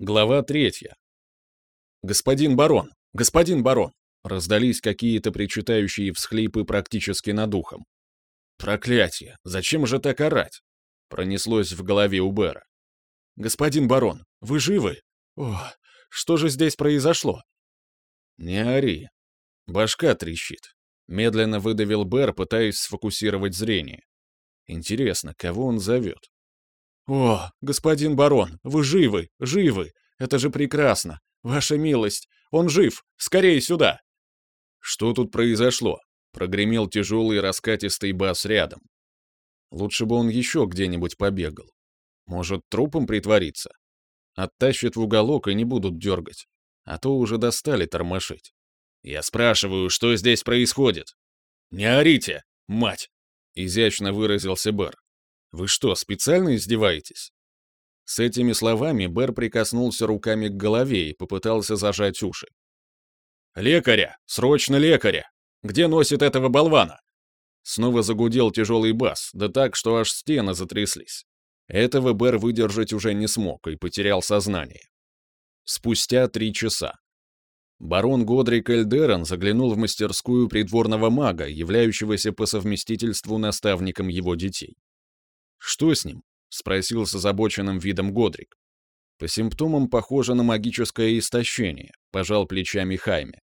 Глава третья. «Господин барон! Господин барон!» Раздались какие-то причитающие всхлипы практически над ухом. «Проклятие! Зачем же так орать?» Пронеслось в голове у Бера. «Господин барон, вы живы? О, что же здесь произошло?» «Не ори. Башка трещит», — медленно выдавил Бер, пытаясь сфокусировать зрение. «Интересно, кого он зовет?» «О, господин барон, вы живы, живы! Это же прекрасно! Ваша милость! Он жив! Скорее сюда!» «Что тут произошло?» — прогремел тяжелый раскатистый бас рядом. Лучше бы он еще где-нибудь побегал. Может, трупом притвориться? Оттащат в уголок и не будут дергать. А то уже достали тормошить. Я спрашиваю, что здесь происходит? «Не орите, мать!» — изящно выразился Бэр. Вы что, специально издеваетесь?» С этими словами Бэр прикоснулся руками к голове и попытался зажать уши. «Лекаря! Срочно лекаря! Где носит этого болвана?» Снова загудел тяжелый бас, да так, что аж стены затряслись. Этого Бэр выдержать уже не смог и потерял сознание. Спустя три часа. Барон Годрик Эльдерон заглянул в мастерскую придворного мага, являющегося по совместительству наставником его детей. «Что с ним?» — спросил с озабоченным видом Годрик. «По симптомам похоже на магическое истощение», — пожал плечами Хайме.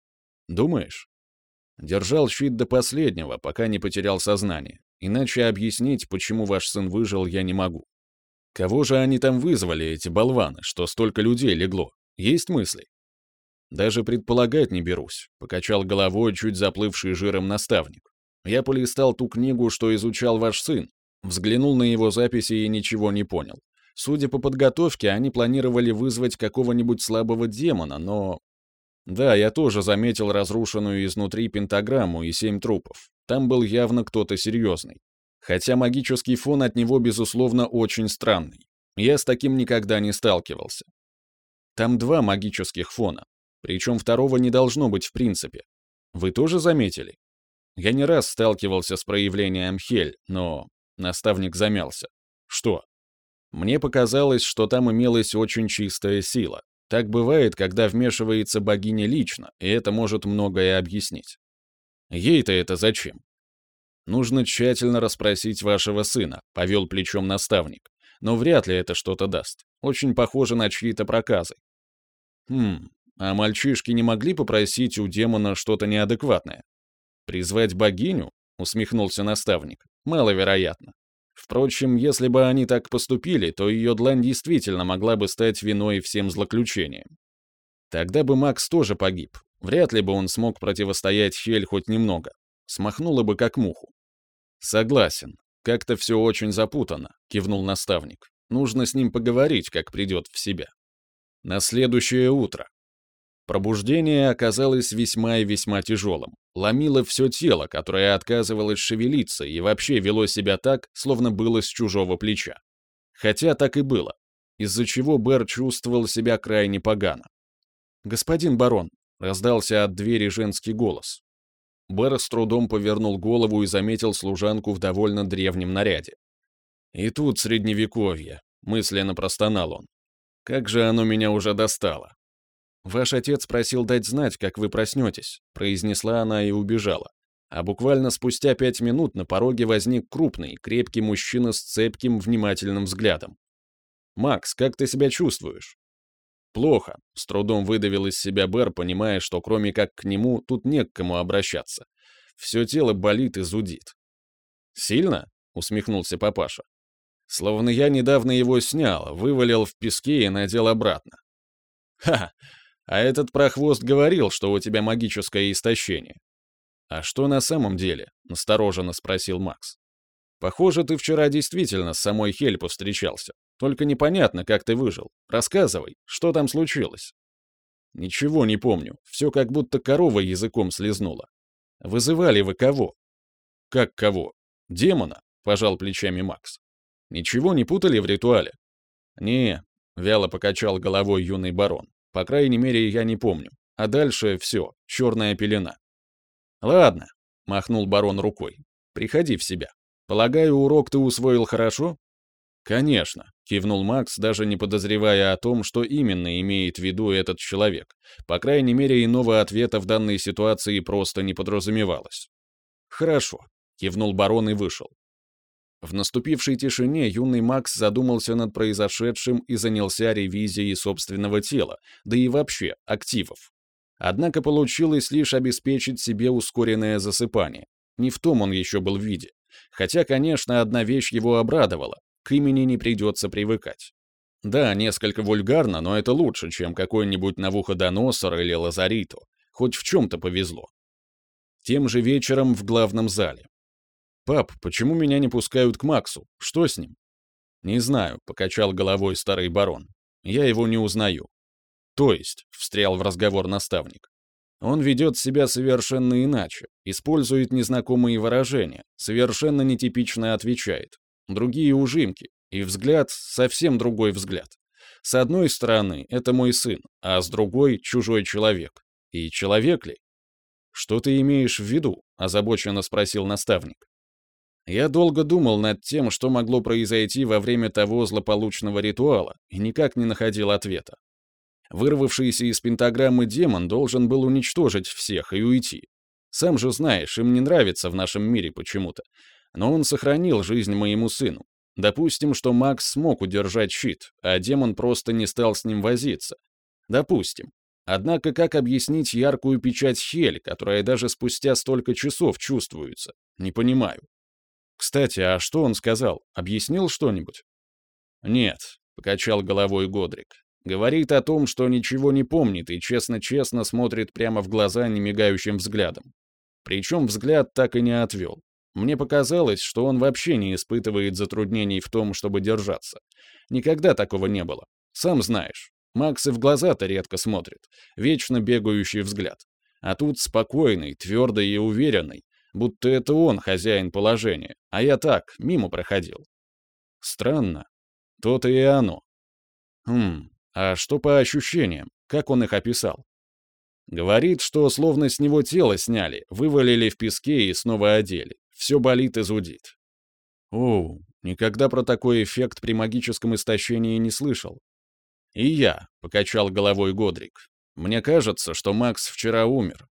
«Думаешь?» Держал щит до последнего, пока не потерял сознание. Иначе объяснить, почему ваш сын выжил, я не могу. Кого же они там вызвали, эти болваны, что столько людей легло? Есть мысли? Даже предполагать не берусь, покачал головой чуть заплывший жиром наставник. Я полистал ту книгу, что изучал ваш сын, Взглянул на его записи и ничего не понял. Судя по подготовке, они планировали вызвать какого-нибудь слабого демона, но... Да, я тоже заметил разрушенную изнутри пентаграмму и семь трупов. Там был явно кто-то серьезный. Хотя магический фон от него, безусловно, очень странный. Я с таким никогда не сталкивался. Там два магических фона. Причем второго не должно быть в принципе. Вы тоже заметили? Я не раз сталкивался с проявлением хель, но Наставник замялся. Что? Мне показалось, что там имелась очень чистая сила. Так бывает, когда вмешивается богиня лично, и это может многое объяснить. Ей-то это зачем? Нужно тщательно расспросить вашего сына, повел плечом наставник. Но вряд ли это что-то даст. Очень похоже на чьи-то проказы. Хм, а мальчишки не могли попросить у демона что-то неадекватное? Призвать богиню? Усмехнулся наставник. Маловероятно. Впрочем, если бы они так поступили, то ее длань действительно могла бы стать виной всем злоключениям. Тогда бы Макс тоже погиб. Вряд ли бы он смог противостоять Хель хоть немного. Смахнуло бы как муху. Согласен. Как-то все очень запутано, кивнул наставник. Нужно с ним поговорить, как придет в себя. На следующее утро. Пробуждение оказалось весьма и весьма тяжелым. Ломило все тело, которое отказывалось шевелиться и вообще вело себя так, словно было с чужого плеча. Хотя так и было, из-за чего Бер чувствовал себя крайне погано. «Господин барон», — раздался от двери женский голос. Бер с трудом повернул голову и заметил служанку в довольно древнем наряде. «И тут средневековье», — мысленно простонал он. «Как же оно меня уже достало!» «Ваш отец просил дать знать, как вы проснетесь», — произнесла она и убежала. А буквально спустя пять минут на пороге возник крупный, крепкий мужчина с цепким, внимательным взглядом. «Макс, как ты себя чувствуешь?» «Плохо», — с трудом выдавил из себя Бэр, понимая, что кроме как к нему тут не к кому обращаться. Все тело болит и зудит. «Сильно?» — усмехнулся папаша. «Словно я недавно его снял, вывалил в песке и надел обратно». «Ха! А этот прохвост говорил, что у тебя магическое истощение. А что на самом деле? Настороженно спросил Макс. Похоже, ты вчера действительно с самой Хель повстречался. Только непонятно, как ты выжил. Рассказывай, что там случилось? Ничего не помню. Все как будто корова языком слезнула. Вызывали вы кого? Как кого? Демона? Пожал плечами Макс. Ничего не путали в ритуале? Не, вяло покачал головой юный барон. По крайней мере, я не помню. А дальше все, черная пелена. Ладно, махнул барон рукой. Приходи в себя. Полагаю, урок ты усвоил хорошо? «Конечно», — кивнул Макс, даже не подозревая о том, что именно имеет в виду этот человек. По крайней мере, иного ответа в данной ситуации просто не подразумевалось. «Хорошо», — кивнул барон и вышел. В наступившей тишине юный Макс задумался над произошедшим и занялся ревизией собственного тела, да и вообще активов. Однако получилось лишь обеспечить себе ускоренное засыпание. Не в том он еще был в виде. Хотя, конечно, одна вещь его обрадовала к имени не придется привыкать. Да, несколько вульгарно, но это лучше, чем какой-нибудь Навуходоносор или Лазариту. Хоть в чем-то повезло. Тем же вечером в главном зале. «Пап, почему меня не пускают к Максу? Что с ним?» «Не знаю», — покачал головой старый барон. «Я его не узнаю». «То есть», — встрял в разговор наставник. «Он ведет себя совершенно иначе, использует незнакомые выражения, совершенно нетипично отвечает другие ужимки, и взгляд совсем другой взгляд. С одной стороны, это мой сын, а с другой — чужой человек. И человек ли? «Что ты имеешь в виду?» — озабоченно спросил наставник. Я долго думал над тем, что могло произойти во время того злополучного ритуала, и никак не находил ответа. Вырвавшийся из пентаграммы демон должен был уничтожить всех и уйти. Сам же знаешь, им не нравится в нашем мире почему-то но он сохранил жизнь моему сыну. Допустим, что Макс смог удержать щит, а демон просто не стал с ним возиться. Допустим. Однако как объяснить яркую печать Хель, которая даже спустя столько часов чувствуется? Не понимаю. Кстати, а что он сказал? Объяснил что-нибудь? Нет, покачал головой Годрик. Говорит о том, что ничего не помнит и честно-честно смотрит прямо в глаза немигающим взглядом. Причем взгляд так и не отвел. Мне показалось, что он вообще не испытывает затруднений в том, чтобы держаться. Никогда такого не было. Сам знаешь, Макс и в глаза-то редко смотрит, вечно бегающий взгляд. А тут спокойный, твердый и уверенный, будто это он хозяин положения, а я так, мимо проходил. Странно. То-то и оно. Хм, а что по ощущениям? Как он их описал? Говорит, что словно с него тело сняли, вывалили в песке и снова одели. Все болит и зудит. О, никогда про такой эффект при магическом истощении не слышал. И я, — покачал головой Годрик. Мне кажется, что Макс вчера умер.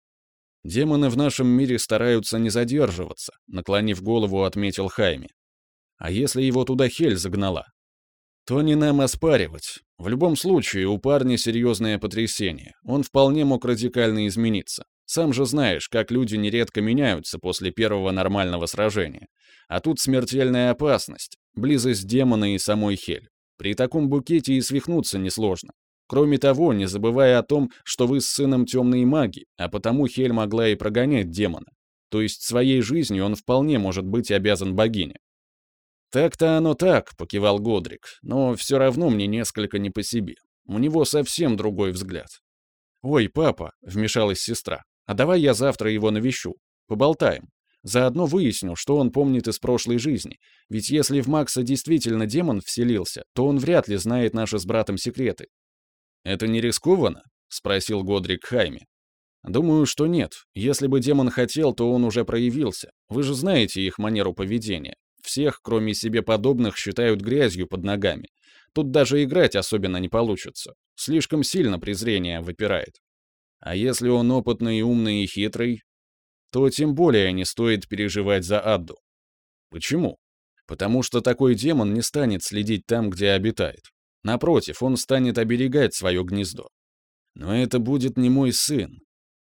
Демоны в нашем мире стараются не задерживаться, наклонив голову, отметил Хайми. А если его туда Хель загнала? То не нам оспаривать. В любом случае, у парня серьезное потрясение. Он вполне мог радикально измениться. Сам же знаешь, как люди нередко меняются после первого нормального сражения. А тут смертельная опасность, близость демона и самой Хель. При таком букете и свихнуться несложно. Кроме того, не забывая о том, что вы с сыном темные маги, а потому Хель могла и прогонять демона. То есть своей жизнью он вполне может быть обязан богине. «Так-то оно так», — покивал Годрик, «но все равно мне несколько не по себе. У него совсем другой взгляд». «Ой, папа», — вмешалась сестра, а давай я завтра его навещу. Поболтаем. Заодно выясню, что он помнит из прошлой жизни. Ведь если в Макса действительно демон вселился, то он вряд ли знает наши с братом секреты. «Это не рискованно?» — спросил Годрик Хайме. «Думаю, что нет. Если бы демон хотел, то он уже проявился. Вы же знаете их манеру поведения. Всех, кроме себе подобных, считают грязью под ногами. Тут даже играть особенно не получится. Слишком сильно презрение выпирает. А если он опытный, умный и хитрый, то тем более не стоит переживать за Адду. Почему? Потому что такой демон не станет следить там, где обитает. Напротив, он станет оберегать свое гнездо. Но это будет не мой сын.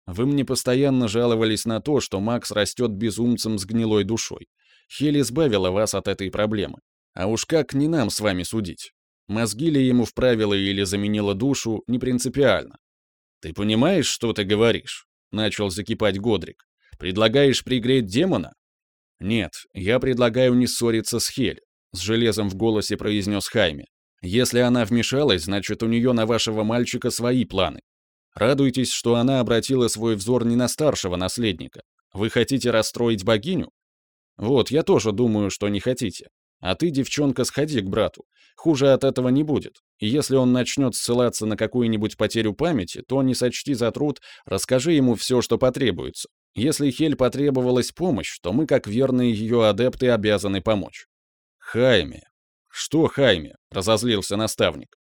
Вы мне постоянно жаловались на то, что Макс растет безумцем с гнилой душой. Хель избавила вас от этой проблемы. А уж как не нам с вами судить? Мозги ли ему вправила или заменила душу, не принципиально. «Ты понимаешь, что ты говоришь?» — начал закипать Годрик. «Предлагаешь пригреть демона?» «Нет, я предлагаю не ссориться с Хель», — с железом в голосе произнес Хайме. «Если она вмешалась, значит, у нее на вашего мальчика свои планы. Радуйтесь, что она обратила свой взор не на старшего наследника. Вы хотите расстроить богиню? Вот, я тоже думаю, что не хотите. А ты, девчонка, сходи к брату. Хуже от этого не будет. И если он начнет ссылаться на какую-нибудь потерю памяти, то не сочти за труд, расскажи ему все, что потребуется. Если Хель потребовалась помощь, то мы, как верные ее адепты, обязаны помочь. Хайме. «Что, Хайме?» — разозлился наставник.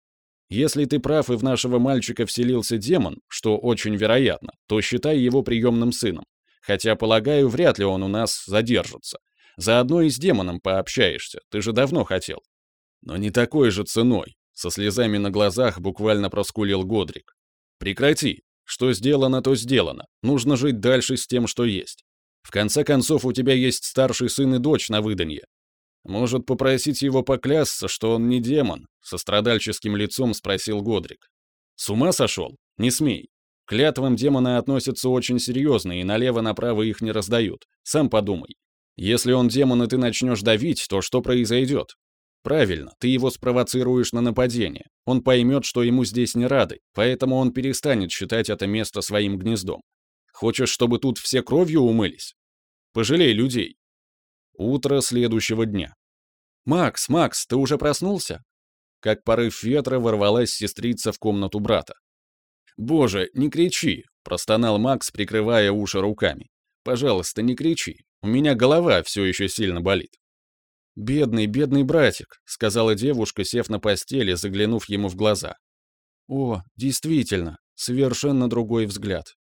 «Если ты прав и в нашего мальчика вселился демон, что очень вероятно, то считай его приемным сыном. Хотя, полагаю, вряд ли он у нас задержится. Заодно и с демоном пообщаешься, ты же давно хотел». «Но не такой же ценой», — со слезами на глазах буквально проскулил Годрик. «Прекрати. Что сделано, то сделано. Нужно жить дальше с тем, что есть. В конце концов, у тебя есть старший сын и дочь на выданье. Может, попросить его поклясться, что он не демон? Со страдальческим лицом спросил Годрик. С ума сошел? Не смей. К клятвам демоны относятся очень серьезно и налево-направо их не раздают. Сам подумай. Если он демон и ты начнешь давить, то что произойдет? Правильно, ты его спровоцируешь на нападение. Он поймет, что ему здесь не рады, поэтому он перестанет считать это место своим гнездом. Хочешь, чтобы тут все кровью умылись? Пожалей людей. Утро следующего дня. «Макс, Макс, ты уже проснулся?» Как порыв ветра ворвалась сестрица в комнату брата. «Боже, не кричи!» — простонал Макс, прикрывая уши руками. «Пожалуйста, не кричи. У меня голова все еще сильно болит». «Бедный, бедный братик», — сказала девушка, сев на постели, заглянув ему в глаза. «О, действительно, совершенно другой взгляд».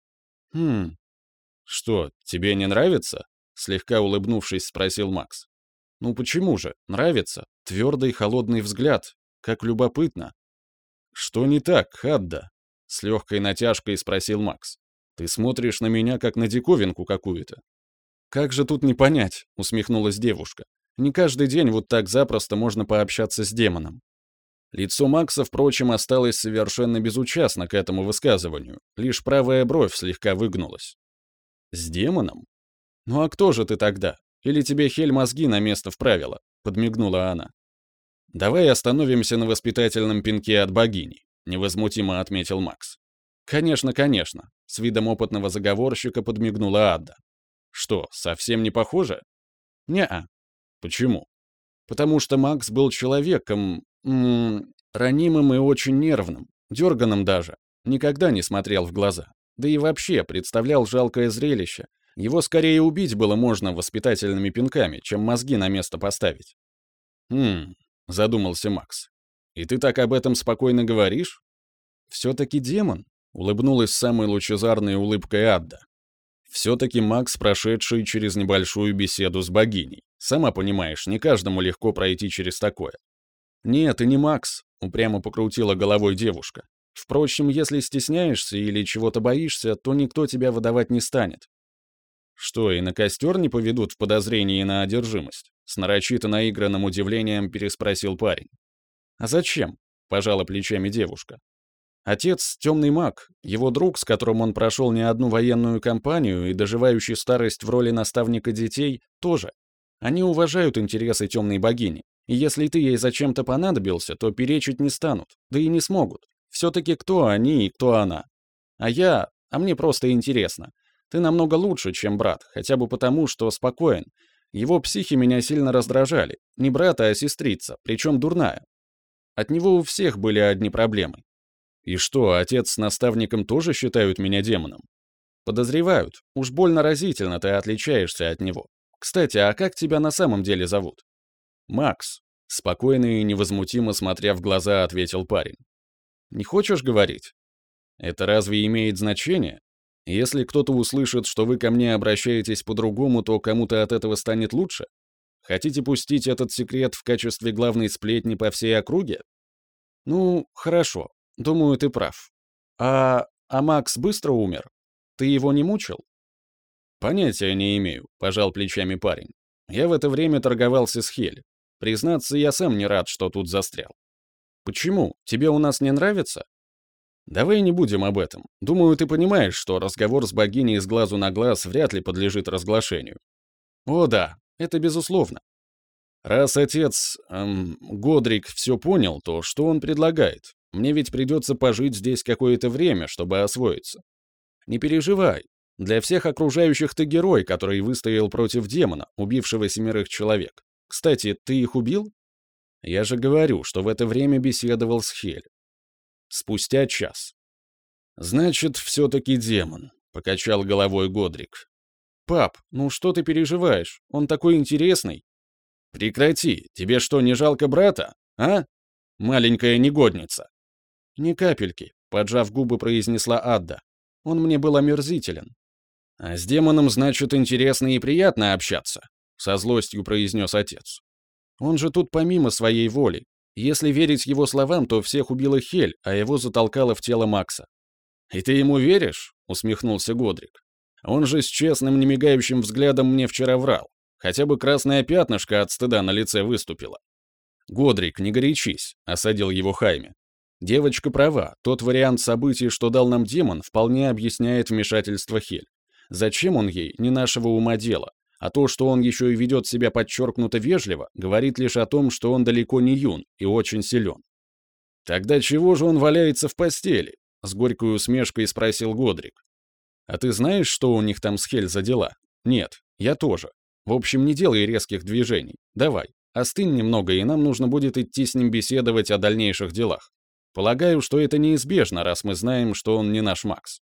«Хм, что, тебе не нравится?» Слегка улыбнувшись, спросил Макс. «Ну почему же? Нравится. Твердый холодный взгляд. Как любопытно». «Что не так, Хадда?» С легкой натяжкой спросил Макс. «Ты смотришь на меня, как на диковинку какую-то». «Как же тут не понять?» — усмехнулась девушка. «Не каждый день вот так запросто можно пообщаться с демоном». Лицо Макса, впрочем, осталось совершенно безучастно к этому высказыванию, лишь правая бровь слегка выгнулась. «С демоном?» «Ну а кто же ты тогда? Или тебе Хель мозги на место вправила?» — подмигнула она. «Давай остановимся на воспитательном пинке от богини», — невозмутимо отметил Макс. «Конечно, конечно», — с видом опытного заговорщика подмигнула Адда. «Что, совсем не похоже?» «Не-а». «Почему?» «Потому что Макс был человеком... М -м, ранимым и очень нервным, дерганым даже, никогда не смотрел в глаза. Да и вообще представлял жалкое зрелище, его скорее убить было можно воспитательными пинками, чем мозги на место поставить. «Хм», — задумался Макс. «И ты так об этом спокойно говоришь?» «Все-таки демон», — улыбнулась самой лучезарной улыбкой Адда. «Все-таки Макс, прошедший через небольшую беседу с богиней. Сама понимаешь, не каждому легко пройти через такое». «Нет, и не Макс», — упрямо покрутила головой девушка. «Впрочем, если стесняешься или чего-то боишься, то никто тебя выдавать не станет. Что, и на костер не поведут в подозрении на одержимость? С нарочито наигранным удивлением переспросил парень. А зачем? Пожала плечами девушка. Отец — темный маг, его друг, с которым он прошел не одну военную кампанию и доживающий старость в роли наставника детей, тоже. Они уважают интересы темной богини, и если ты ей зачем-то понадобился, то перечить не станут, да и не смогут. Все-таки кто они и кто она? А я... А мне просто интересно. Ты намного лучше, чем брат, хотя бы потому, что спокоен. Его психи меня сильно раздражали. Не брат, а сестрица, причем дурная. От него у всех были одни проблемы. И что, отец с наставником тоже считают меня демоном? Подозревают. Уж больно разительно ты отличаешься от него. Кстати, а как тебя на самом деле зовут? Макс. Спокойно и невозмутимо смотря в глаза, ответил парень. Не хочешь говорить? Это разве имеет значение? Если кто-то услышит, что вы ко мне обращаетесь по-другому, то кому-то от этого станет лучше? Хотите пустить этот секрет в качестве главной сплетни по всей округе? Ну, хорошо. Думаю, ты прав. А, а Макс быстро умер? Ты его не мучил? Понятия не имею, пожал плечами парень. Я в это время торговался с Хель. Признаться, я сам не рад, что тут застрял. Почему? Тебе у нас не нравится? Давай не будем об этом. Думаю, ты понимаешь, что разговор с богиней с глазу на глаз вряд ли подлежит разглашению. О да, это безусловно. Раз отец, эм, Годрик, все понял, то что он предлагает? Мне ведь придется пожить здесь какое-то время, чтобы освоиться. Не переживай. Для всех окружающих ты герой, который выстоял против демона, убившего семерых человек. Кстати, ты их убил? Я же говорю, что в это время беседовал с Хель. Спустя час. «Значит, все-таки демон», — покачал головой Годрик. «Пап, ну что ты переживаешь? Он такой интересный». Прекрати, тебе что, не жалко брата, а? Маленькая негодница. Ни капельки, поджав губы, произнесла Адда. Он мне был омерзителен. А с демоном, значит, интересно и приятно общаться, со злостью произнес отец. Он же тут помимо своей воли. Если верить его словам, то всех убила Хель, а его затолкала в тело Макса. «И ты ему веришь?» — усмехнулся Годрик. «Он же с честным, немигающим взглядом мне вчера врал. Хотя бы красное пятнышко от стыда на лице выступило». «Годрик, не горячись», — осадил его Хайме. «Девочка права, тот вариант событий, что дал нам демон, вполне объясняет вмешательство Хель. Зачем он ей, не нашего ума дело. А то, что он еще и ведет себя подчеркнуто вежливо, говорит лишь о том, что он далеко не юн и очень силен. «Тогда чего же он валяется в постели?» — с горькой усмешкой спросил Годрик. «А ты знаешь, что у них там с Хель за дела?» «Нет, я тоже. В общем, не делай резких движений. Давай, остынь немного, и нам нужно будет идти с ним беседовать о дальнейших делах. Полагаю, что это неизбежно, раз мы знаем, что он не наш Макс».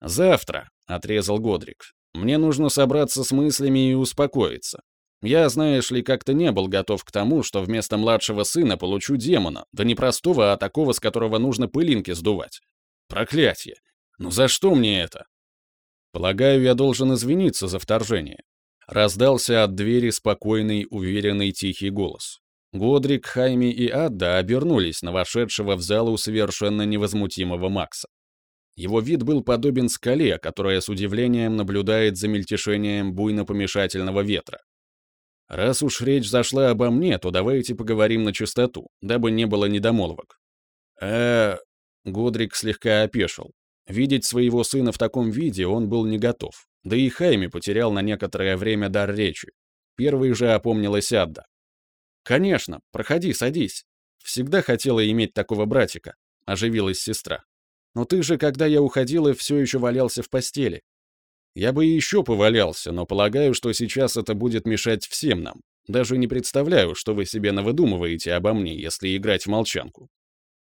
«Завтра», — отрезал Годрик. Мне нужно собраться с мыслями и успокоиться. Я, знаешь ли, как-то не был готов к тому, что вместо младшего сына получу демона, да не простого, а такого, с которого нужно пылинки сдувать. Проклятье! Ну за что мне это? Полагаю, я должен извиниться за вторжение. Раздался от двери спокойный, уверенный, тихий голос. Годрик, Хайми и Адда обернулись на вошедшего в залу совершенно невозмутимого Макса. Его вид был подобен скале, которая с удивлением наблюдает за мельтешением буйно-помешательного ветра. Раз уж речь зашла обо мне, то давайте поговорим на чистоту, дабы не было недомолвок. э Годрик слегка опешил. Видеть своего сына в таком виде он был не готов. Да и Хайми потерял на некоторое время дар речи. Первый же опомнилась Адда. «Конечно, проходи, садись. Всегда хотела иметь такого братика», — оживилась сестра. Но ты же, когда я уходила, все еще валялся в постели. Я бы еще повалялся, но полагаю, что сейчас это будет мешать всем нам. Даже не представляю, что вы себе навыдумываете обо мне, если играть в молчанку.